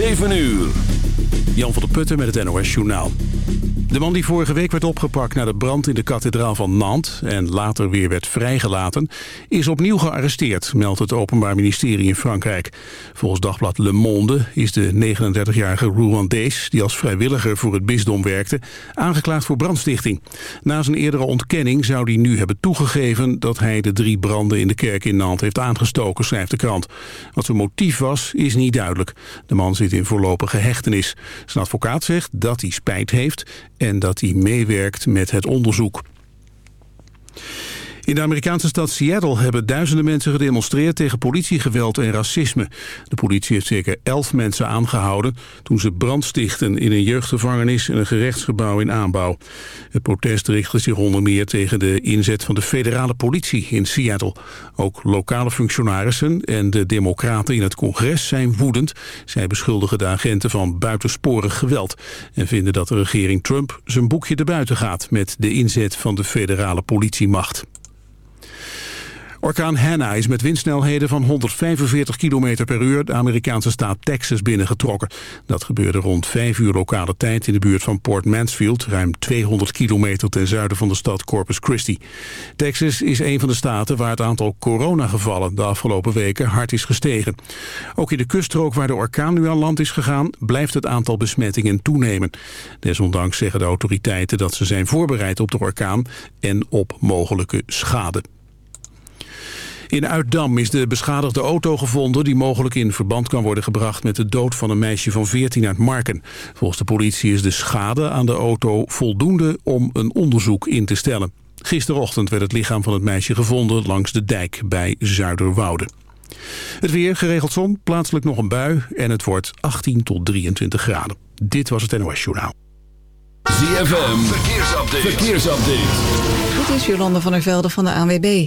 7 uur. Jan van der Putten met het NOS Journaal. De man die vorige week werd opgepakt na de brand in de kathedraal van Nantes... en later weer werd vrijgelaten, is opnieuw gearresteerd... meldt het Openbaar Ministerie in Frankrijk. Volgens dagblad Le Monde is de 39-jarige Rwandees... die als vrijwilliger voor het bisdom werkte, aangeklaagd voor brandstichting. Na zijn eerdere ontkenning zou hij nu hebben toegegeven... dat hij de drie branden in de kerk in Nantes heeft aangestoken, schrijft de krant. Wat zijn motief was, is niet duidelijk. De man zit in voorlopige hechtenis. Zijn advocaat zegt dat hij spijt heeft en dat hij meewerkt met het onderzoek. In de Amerikaanse stad Seattle hebben duizenden mensen gedemonstreerd tegen politiegeweld en racisme. De politie heeft zeker elf mensen aangehouden toen ze brand stichten in een jeugdgevangenis en een gerechtsgebouw in aanbouw. Het protest richtte zich onder meer tegen de inzet van de federale politie in Seattle. Ook lokale functionarissen en de democraten in het congres zijn woedend. Zij beschuldigen de agenten van buitensporig geweld en vinden dat de regering Trump zijn boekje erbuiten gaat met de inzet van de federale politiemacht. Orkaan Hanna is met windsnelheden van 145 km per uur de Amerikaanse staat Texas binnengetrokken. Dat gebeurde rond 5 uur lokale tijd in de buurt van Port Mansfield, ruim 200 kilometer ten zuiden van de stad Corpus Christi. Texas is een van de staten waar het aantal coronagevallen de afgelopen weken hard is gestegen. Ook in de kuststrook waar de orkaan nu aan land is gegaan, blijft het aantal besmettingen toenemen. Desondanks zeggen de autoriteiten dat ze zijn voorbereid op de orkaan en op mogelijke schade. In Uitdam is de beschadigde auto gevonden... die mogelijk in verband kan worden gebracht met de dood van een meisje van 14 uit Marken. Volgens de politie is de schade aan de auto voldoende om een onderzoek in te stellen. Gisterochtend werd het lichaam van het meisje gevonden langs de dijk bij Zuiderwoude. Het weer, geregeld zon, plaatselijk nog een bui en het wordt 18 tot 23 graden. Dit was het NOS Journaal. ZFM, verkeersupdate. verkeersupdate. Dit is Jolande van der Velde van de ANWB.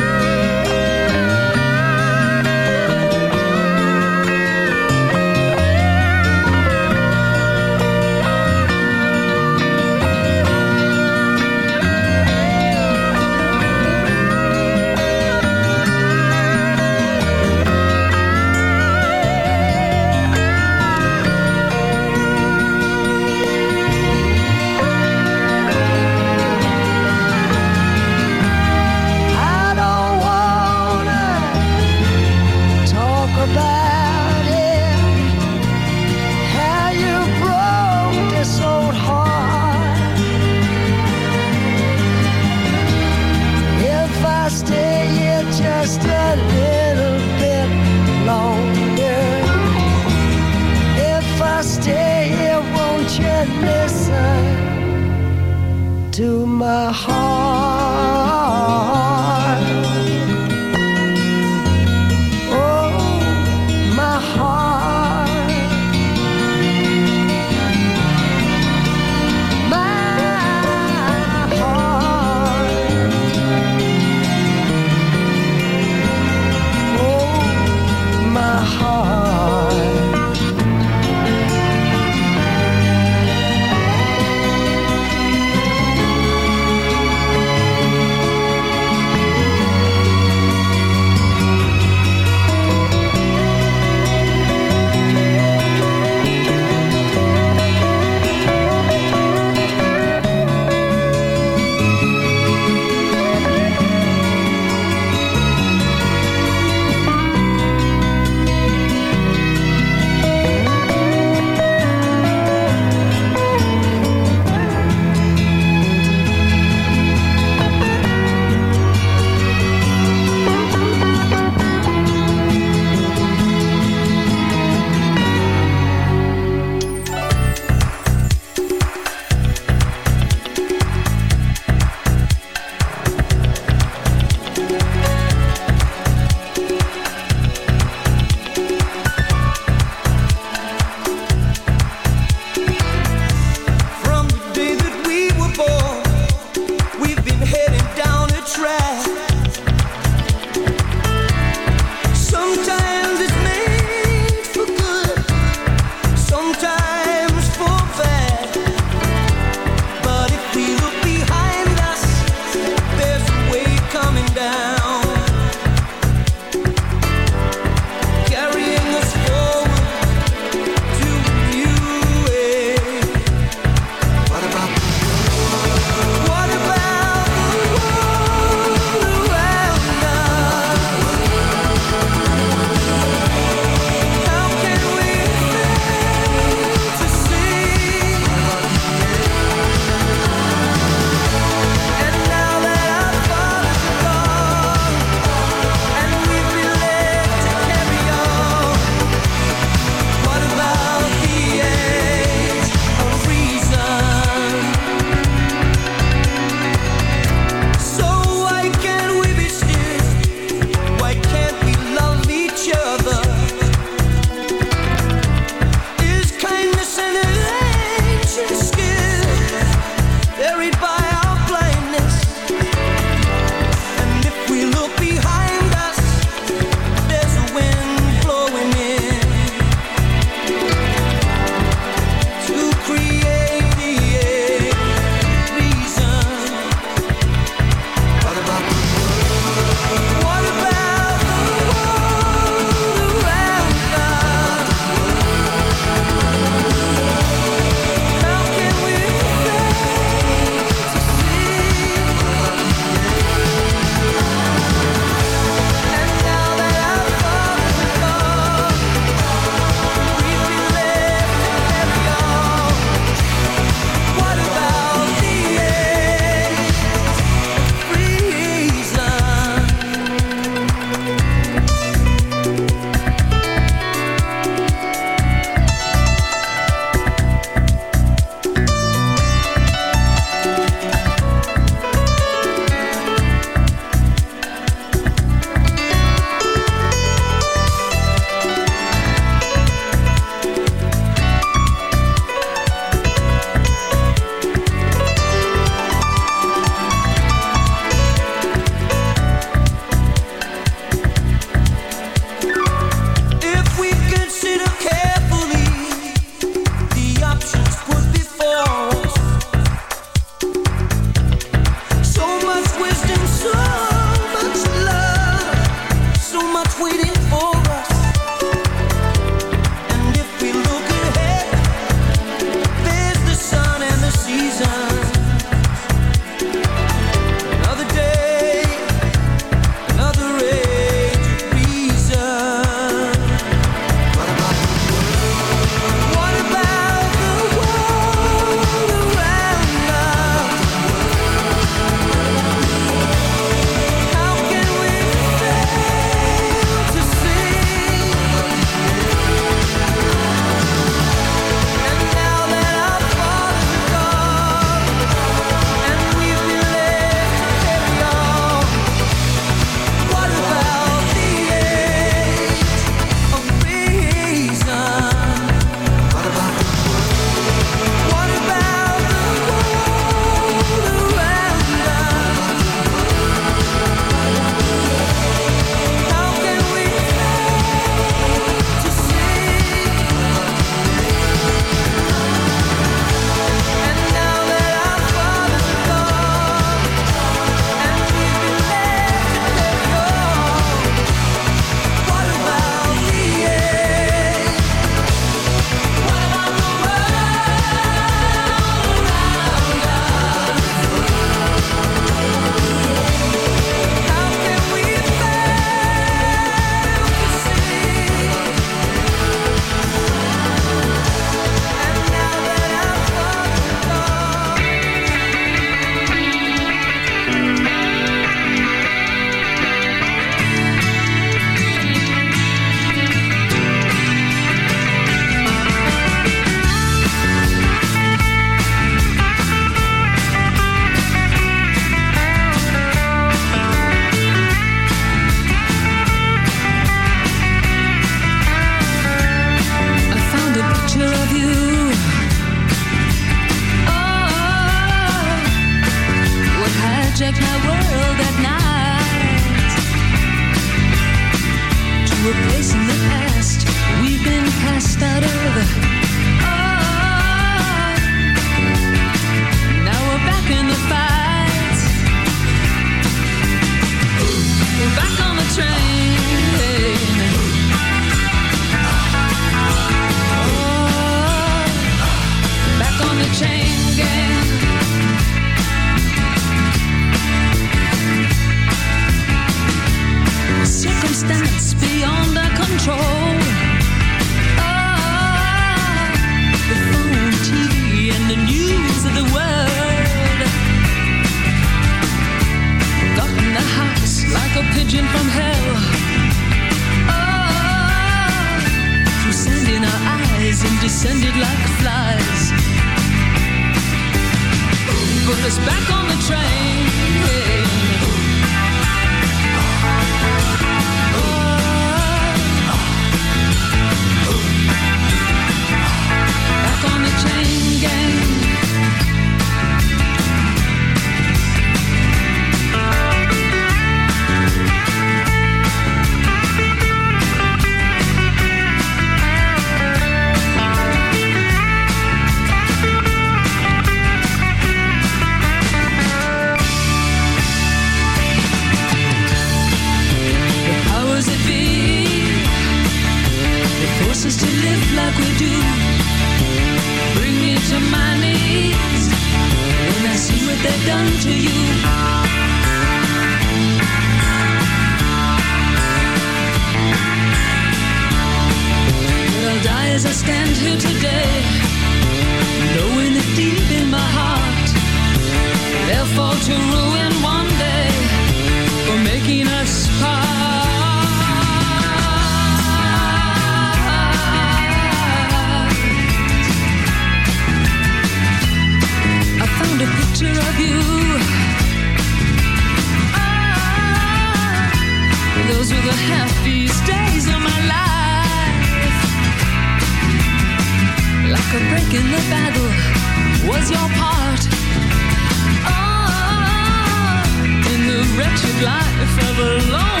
belong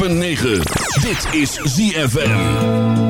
106.9. Dit is ZFM.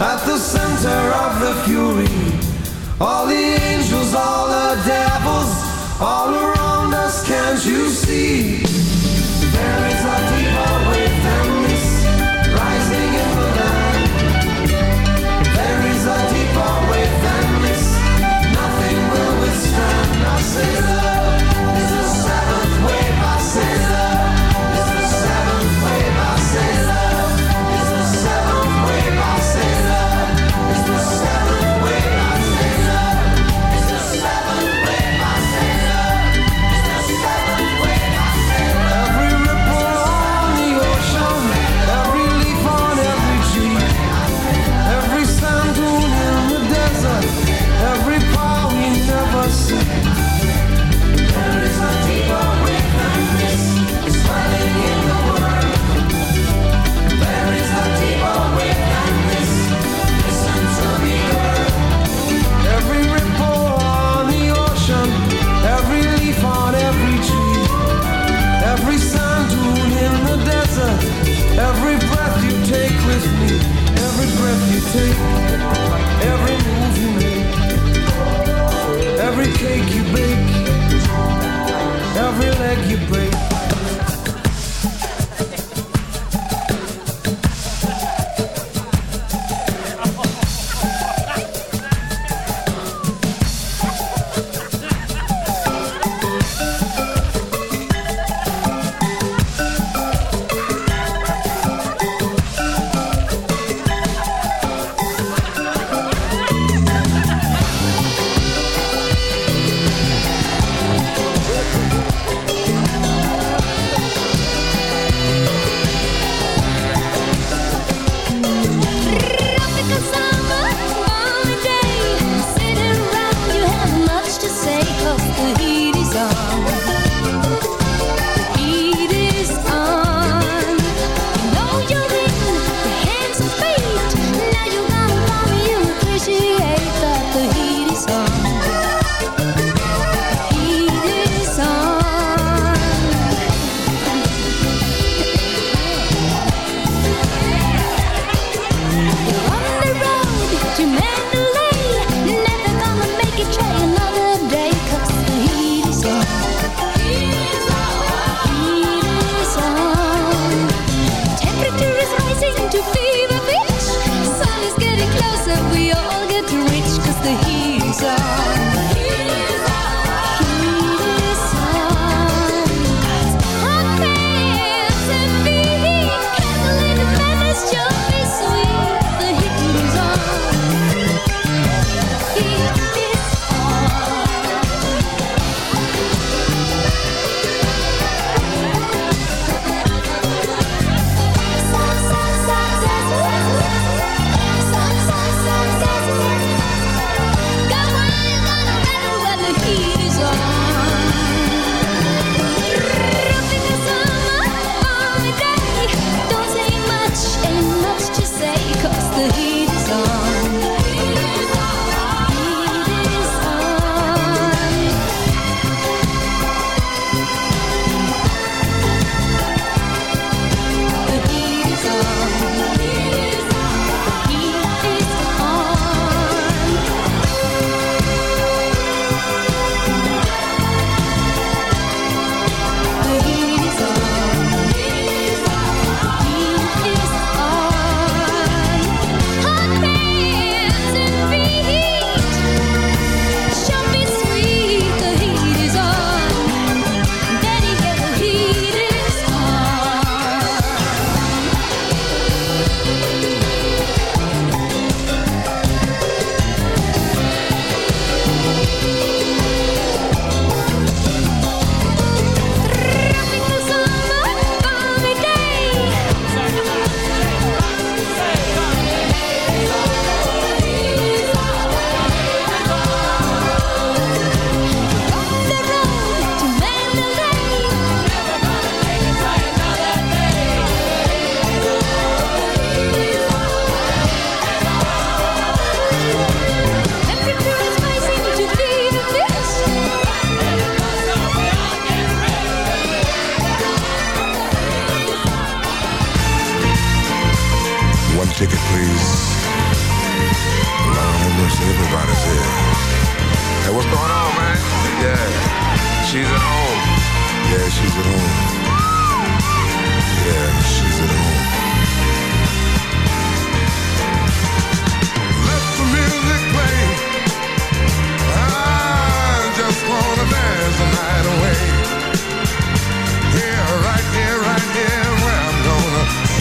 at the center of the fury. All the angels, all the devils, all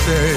say.